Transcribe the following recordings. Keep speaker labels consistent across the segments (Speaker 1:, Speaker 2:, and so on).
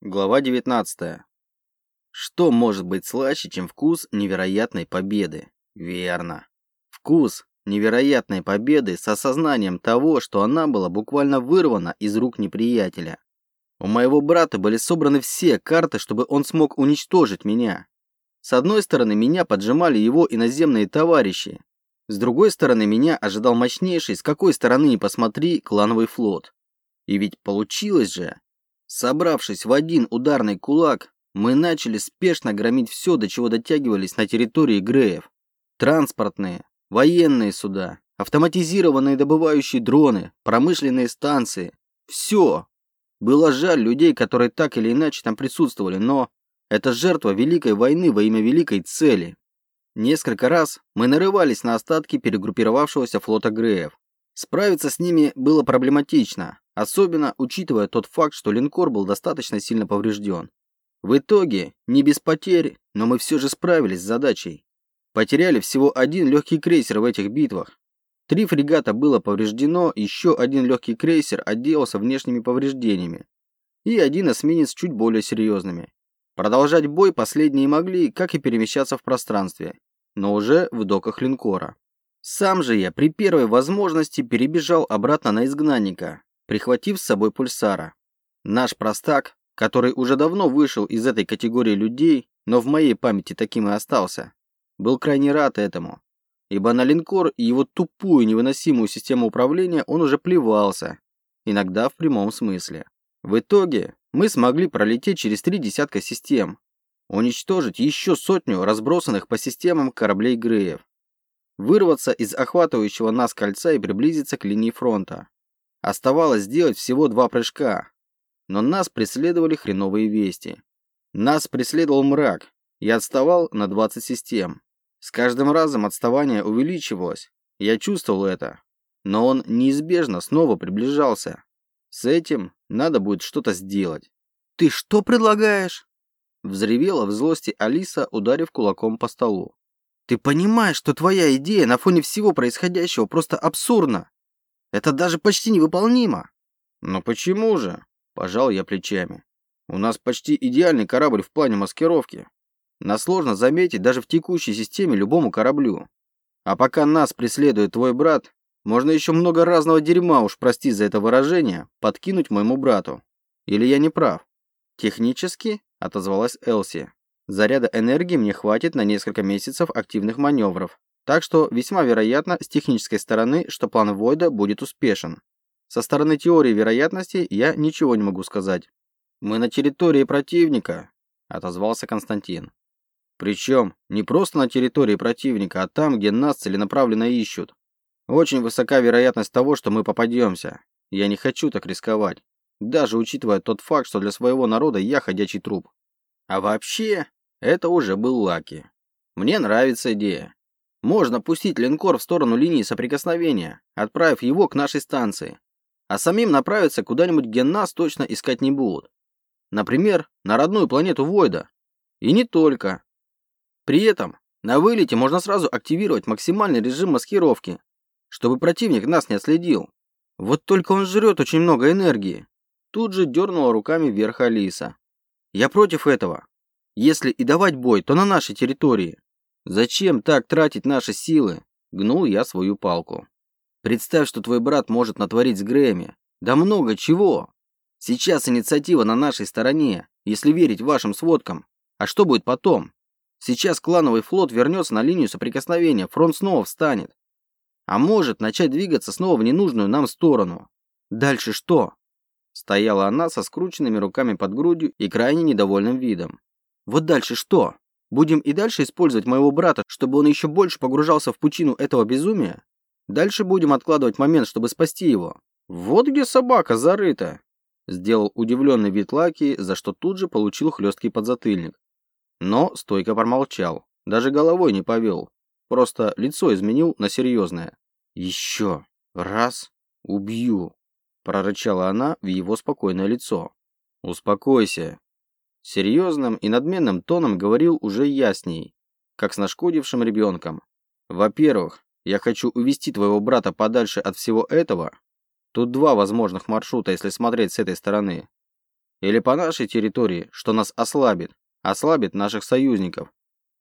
Speaker 1: Глава 19. Что может быть слаще, чем вкус невероятной победы? Верно. Вкус невероятной победы с осознанием того, что она была буквально вырвана из рук неприятеля. У моего брата были собраны все карты, чтобы он смог уничтожить меня. С одной стороны, меня поджимали его иноземные товарищи. С другой стороны, меня ожидал мощнейший, с какой стороны ни посмотри, клановый флот. И ведь получилось же. Собравшись в один ударный кулак, мы начали спешно громить все, до чего дотягивались на территории Греев. Транспортные, военные суда, автоматизированные добывающие дроны, промышленные станции. Все. Было жаль людей, которые так или иначе там присутствовали, но это жертва Великой войны во имя Великой цели. Несколько раз мы нарывались на остатки перегруппировавшегося флота Греев. Справиться с ними было проблематично, особенно учитывая тот факт, что линкор был достаточно сильно поврежден. В итоге, не без потерь, но мы все же справились с задачей. Потеряли всего один легкий крейсер в этих битвах. Три фрегата было повреждено, еще один легкий крейсер отделался внешними повреждениями. И один эсминец чуть более серьезными. Продолжать бой последние могли, как и перемещаться в пространстве, но уже в доках линкора. Сам же я при первой возможности перебежал обратно на изгнанника, прихватив с собой пульсара. Наш простак, который уже давно вышел из этой категории людей, но в моей памяти таким и остался, был крайне рад этому, ибо на линкор и его тупую невыносимую систему управления он уже плевался, иногда в прямом смысле. В итоге мы смогли пролететь через три десятка систем, уничтожить еще сотню разбросанных по системам кораблей Греев, вырваться из охватывающего нас кольца и приблизиться к линии фронта. Оставалось сделать всего два прыжка. Но нас преследовали хреновые вести. Нас преследовал мрак и отставал на 20 систем. С каждым разом отставание увеличивалось. Я чувствовал это. Но он неизбежно снова приближался. С этим надо будет что-то сделать.
Speaker 2: «Ты что предлагаешь?»
Speaker 1: Взревела в злости Алиса, ударив кулаком по столу.
Speaker 2: «Ты понимаешь, что твоя идея на фоне всего происходящего просто абсурдна? Это даже почти невыполнимо.
Speaker 1: Но почему же? Пожал я плечами. У нас почти идеальный корабль в плане маскировки. Нас сложно заметить даже в текущей системе любому кораблю. А пока нас преследует твой брат, можно еще много разного дерьма, уж прости за это выражение, подкинуть моему брату. Или я не прав? Технически, отозвалась Элси. Заряда энергии мне хватит на несколько месяцев активных маневров. Так что весьма вероятно с технической стороны, что план Войда будет успешен. Со стороны теории вероятности я ничего не могу сказать. «Мы на территории противника», – отозвался Константин. «Причем не просто на территории противника, а там, где нас целенаправленно ищут. Очень высока вероятность того, что мы попадемся. Я не хочу так рисковать, даже учитывая тот факт, что для своего народа я ходячий труп. А вообще, это уже был Лаки. Мне нравится идея. Можно пустить линкор в сторону линии соприкосновения, отправив его к нашей станции, а самим направиться куда-нибудь, где нас точно искать не будут. Например, на родную планету Войда. И не только. При этом на вылете можно сразу активировать максимальный режим маскировки, чтобы противник нас не отследил. Вот только он жрет очень много энергии. Тут же дернула руками вверх Алиса. Я против этого. Если и давать бой, то на нашей территории. Зачем так тратить наши силы? Гнул я свою палку. Представь, что твой брат может натворить с Грэмми. Да много чего. Сейчас инициатива на нашей стороне, если верить вашим сводкам. А что будет потом? Сейчас клановый флот вернется на линию соприкосновения, фронт снова встанет. А может начать двигаться снова в ненужную нам сторону. Дальше что? Стояла она со скрученными руками под грудью и крайне недовольным видом. Вот дальше что? Будем и дальше использовать моего брата, чтобы он еще больше погружался в пучину этого безумия? Дальше будем откладывать момент, чтобы спасти его. Вот где собака зарыта. Сделал удивленный вид Лаки, за что тут же получил хлесткий подзатыльник. Но стойко промолчал, даже головой не повел. Просто лицо изменил на серьезное. «Еще раз убью», – прорычала она в его спокойное лицо. «Успокойся», Серьезным и надменным тоном говорил уже ясней, как с нашкодившим ребенком. Во-первых, я хочу увести твоего брата подальше от всего этого. Тут два возможных маршрута, если смотреть с этой стороны. Или по нашей территории, что нас ослабит, ослабит наших союзников.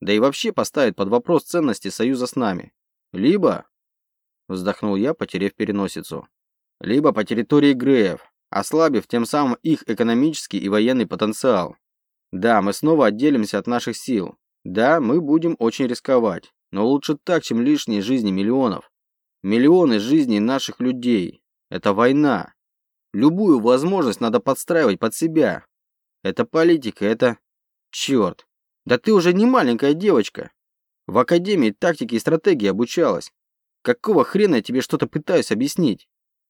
Speaker 1: Да и вообще поставит под вопрос ценности союза с нами. Либо, вздохнул я, потеряв переносицу, либо по территории Греев, ослабив тем самым их экономический и военный потенциал. Да, мы снова отделимся от наших сил. Да, мы будем очень рисковать, но лучше так, чем лишние жизни миллионов. Миллионы жизней наших людей. Это война. Любую возможность надо подстраивать под себя. Это политика, это... Черт. Да ты уже не маленькая девочка. В Академии тактики и стратегии обучалась. Какого хрена я тебе что-то пытаюсь объяснить?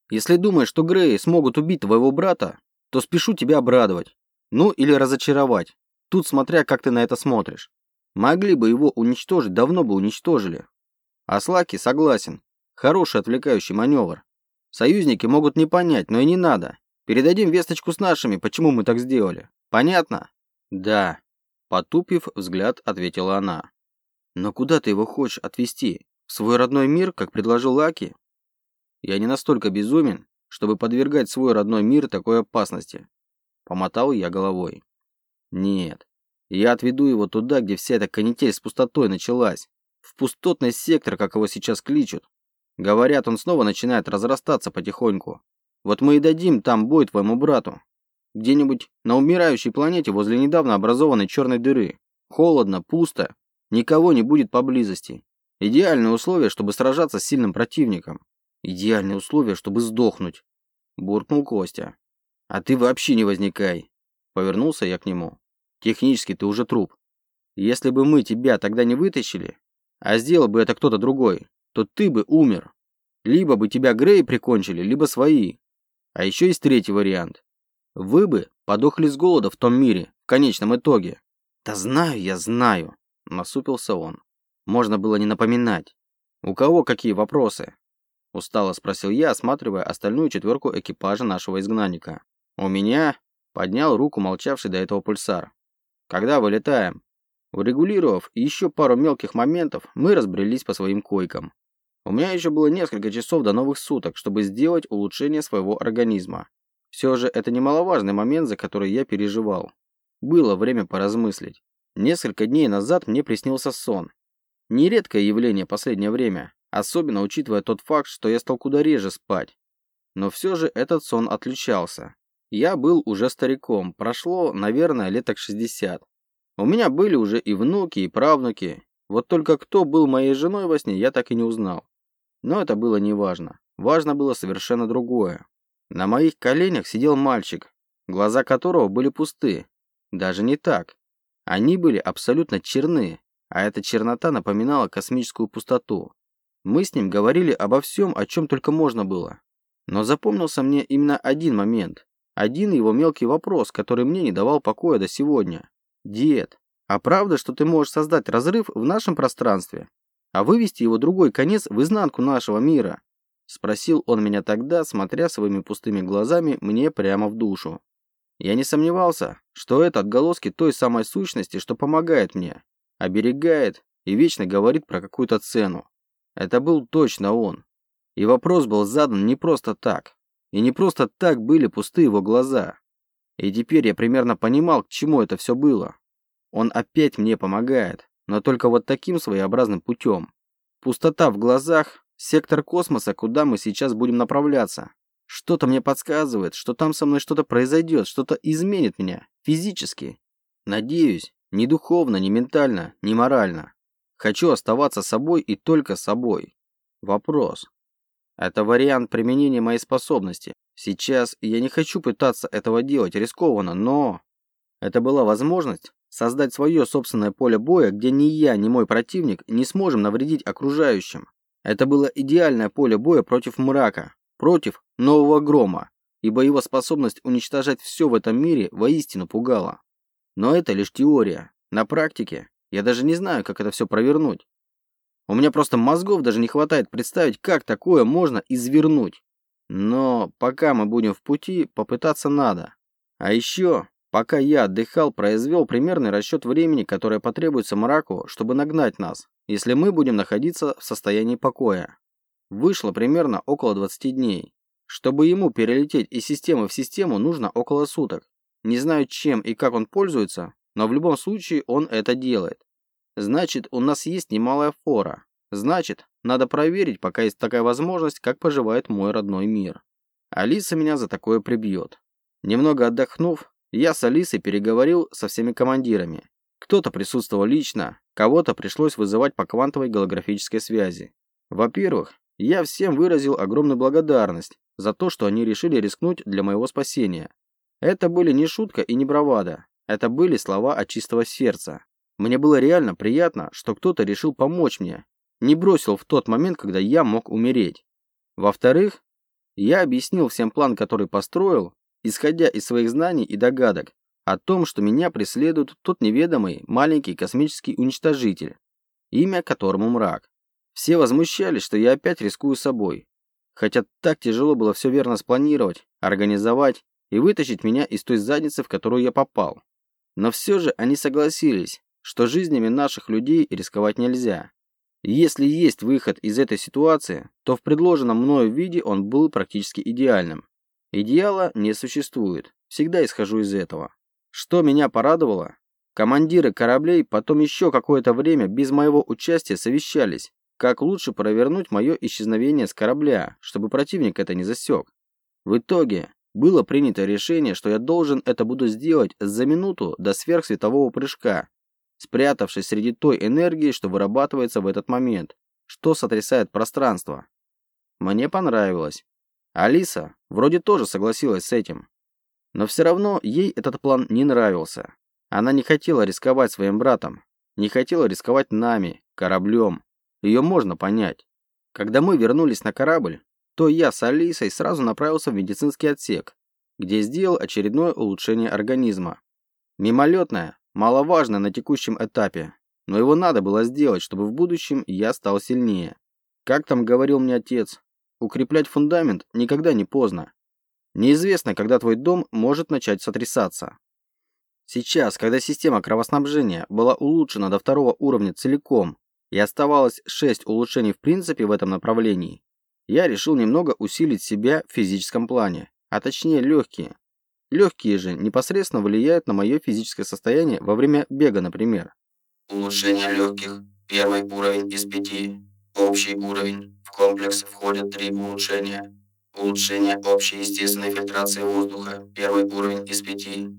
Speaker 1: Если думаешь, что Греи смогут убить твоего брата, то спешу тебя обрадовать. Ну или разочаровать. Тут смотря, как ты на это смотришь. Могли бы его уничтожить, давно бы уничтожили. А Слаки согласен. Хороший отвлекающий маневр. Союзники могут не понять, но и не надо. Передадим весточку с нашими, почему мы так сделали. Понятно? Да. Потупив взгляд, ответила она. Но куда ты его хочешь отвезти? В свой родной мир, как предложил Лаки? Я не настолько безумен, чтобы подвергать свой родной мир такой опасности. Помотал я головой. Нет. Я отведу его туда, где вся эта канитель с пустотой началась. В пустотный сектор, как его сейчас кличут. Говорят, он снова начинает разрастаться потихоньку. Вот мы и дадим там бой твоему брату. Где-нибудь на умирающей планете возле недавно образованной черной дыры. Холодно, пусто, никого не будет поблизости. Идеальные условия, чтобы сражаться с сильным противником. Идеальные условия, чтобы сдохнуть. Буркнул Костя. А ты вообще не возникай. Повернулся я к нему. Технически ты уже труп. Если бы мы тебя тогда не вытащили, а сделал бы это кто-то другой, то ты бы умер. Либо бы тебя Греи прикончили, либо свои. А еще есть третий вариант. Вы бы подохли с голода в том мире, в конечном итоге. Да знаю я, знаю, насупился он. Можно было не напоминать. У кого какие вопросы? Устало спросил я, осматривая остальную четверку экипажа нашего изгнанника. У меня поднял руку молчавший до этого пульсар. Когда вылетаем? Урегулировав еще пару мелких моментов, мы разбрелись по своим койкам. У меня еще было несколько часов до новых суток, чтобы сделать улучшение своего организма. Все же это немаловажный момент, за который я переживал. Было время поразмыслить. Несколько дней назад мне приснился сон. Нередкое явление последнее время. Особенно учитывая тот факт, что я стал куда реже спать. Но все же этот сон отличался. Я был уже стариком, прошло, наверное, леток 60. У меня были уже и внуки, и правнуки. Вот только кто был моей женой во сне, я так и не узнал. Но это было не важно. Важно было совершенно другое. На моих коленях сидел мальчик, глаза которого были пусты. Даже не так. Они были абсолютно черны, а эта чернота напоминала космическую пустоту. Мы с ним говорили обо всем, о чем только можно было. Но запомнился мне именно один момент. Один его мелкий вопрос, который мне не давал покоя до сегодня. «Дед, а правда, что ты можешь создать разрыв в нашем пространстве, а вывести его другой конец в изнанку нашего мира?» Спросил он меня тогда, смотря своими пустыми глазами мне прямо в душу. Я не сомневался, что это отголоски той самой сущности, что помогает мне, оберегает и вечно говорит про какую-то цену. Это был точно он. И вопрос был задан не просто так. И не просто так были пусты его глаза. И теперь я примерно понимал, к чему это все было. Он опять мне помогает, но только вот таким своеобразным путем. Пустота в глазах, сектор космоса, куда мы сейчас будем направляться. Что-то мне подсказывает, что там со мной что-то произойдет, что-то изменит меня, физически. Надеюсь, ни духовно, ни ментально, ни морально. Хочу оставаться собой и только собой. Вопрос. Это вариант применения моей способности. Сейчас я не хочу пытаться этого делать рискованно, но... Это была возможность создать свое собственное поле боя, где ни я, ни мой противник не сможем навредить окружающим. Это было идеальное поле боя против мрака, против нового грома, ибо его способность уничтожать все в этом мире воистину пугала. Но это лишь теория. На практике я даже не знаю, как это все провернуть. У меня просто мозгов даже не хватает представить, как такое можно извернуть. Но пока мы будем в пути, попытаться надо. А еще, пока я отдыхал, произвел примерный расчет времени, которое потребуется мраку, чтобы нагнать нас, если мы будем находиться в состоянии покоя. Вышло примерно около 20 дней. Чтобы ему перелететь из системы в систему, нужно около суток. Не знаю, чем и как он пользуется, но в любом случае он это делает. Значит, у нас есть немалая фора. Значит, надо проверить, пока есть такая возможность, как поживает мой родной мир. Алиса меня за такое прибьет. Немного отдохнув, я с Алисой переговорил со всеми командирами. Кто-то присутствовал лично, кого-то пришлось вызывать по квантовой голографической связи. Во-первых, я всем выразил огромную благодарность за то, что они решили рискнуть для моего спасения. Это были не шутка и не бравада. Это были слова от чистого сердца. Мне было реально приятно, что кто-то решил помочь мне, не бросил в тот момент, когда я мог умереть. Во-вторых, я объяснил всем план, который построил, исходя из своих знаний и догадок о том, что меня преследует тот неведомый маленький космический уничтожитель, имя которому мрак. Все возмущались, что я опять рискую собой. Хотя так тяжело было все верно спланировать, организовать и вытащить меня из той задницы, в которую я попал. Но все же они согласились, что жизнями наших людей рисковать нельзя. Если есть выход из этой ситуации, то в предложенном мною виде он был практически идеальным. Идеала не существует, всегда исхожу из этого. Что меня порадовало, командиры кораблей потом еще какое-то время без моего участия совещались, как лучше провернуть мое исчезновение с корабля, чтобы противник это не засек. В итоге было принято решение, что я должен это буду сделать за минуту до сверхсветового прыжка, спрятавшись среди той энергии, что вырабатывается в этот момент, что сотрясает пространство. Мне понравилось. Алиса вроде тоже согласилась с этим. Но все равно ей этот план не нравился. Она не хотела рисковать своим братом, не хотела рисковать нами, кораблем. Ее можно понять. Когда мы вернулись на корабль, то я с Алисой сразу направился в медицинский отсек, где сделал очередное улучшение организма. Мимолетное, маловажно на текущем этапе, но его надо было сделать, чтобы в будущем я стал сильнее. Как там говорил мне отец, укреплять фундамент никогда не поздно. Неизвестно, когда твой дом может начать сотрясаться. Сейчас, когда система кровоснабжения была улучшена до второго уровня целиком и оставалось 6 улучшений в принципе в этом направлении, я решил немного усилить себя в физическом плане, а точнее легкие, Легкие же непосредственно влияют на мое физическое состояние во время бега, например.
Speaker 3: Улучшение легких. Первый уровень из пяти. Общий уровень. В комплекс входят три улучшения. Улучшение общей естественной фильтрации воздуха. Первый уровень из пяти.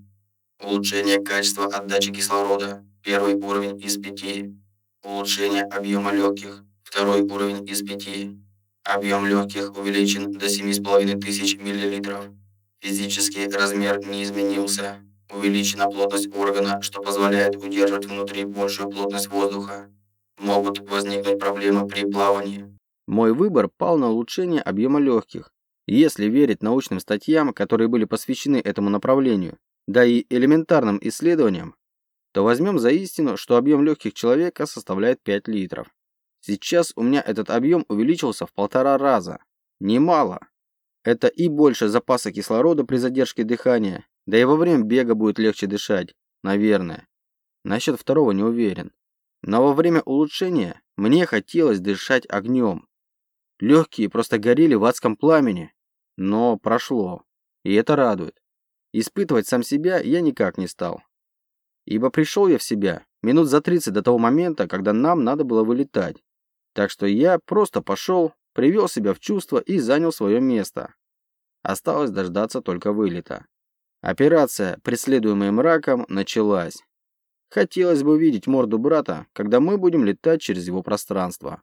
Speaker 3: Улучшение качества отдачи кислорода. Первый уровень из пяти. Улучшение объема легких. Второй уровень из пяти. Объем легких увеличен до 7500 мл. Физический размер не изменился. Увеличена плотность органа, что позволяет удерживать внутри большую плотность воздуха. Могут возникнуть проблемы при плавании.
Speaker 1: Мой выбор пал на улучшение объема легких. Если верить научным статьям, которые были посвящены этому направлению, да и элементарным исследованиям, то возьмем за истину, что объем легких человека составляет 5 литров. Сейчас у меня этот объем увеличился в полтора раза. Немало. Это и больше запаса кислорода при задержке дыхания, да и во время бега будет легче дышать, наверное. Насчет второго не уверен. Но во время улучшения мне хотелось дышать огнем. Легкие просто горели в адском пламени. Но прошло. И это радует. Испытывать сам себя я никак не стал. Ибо пришел я в себя минут за 30 до того момента, когда нам надо было вылетать. Так что я просто пошел, привел себя в чувство и занял свое место. Осталось дождаться только вылета. Операция, преследуемая мраком, началась. Хотелось бы увидеть морду брата, когда мы будем летать через его пространство.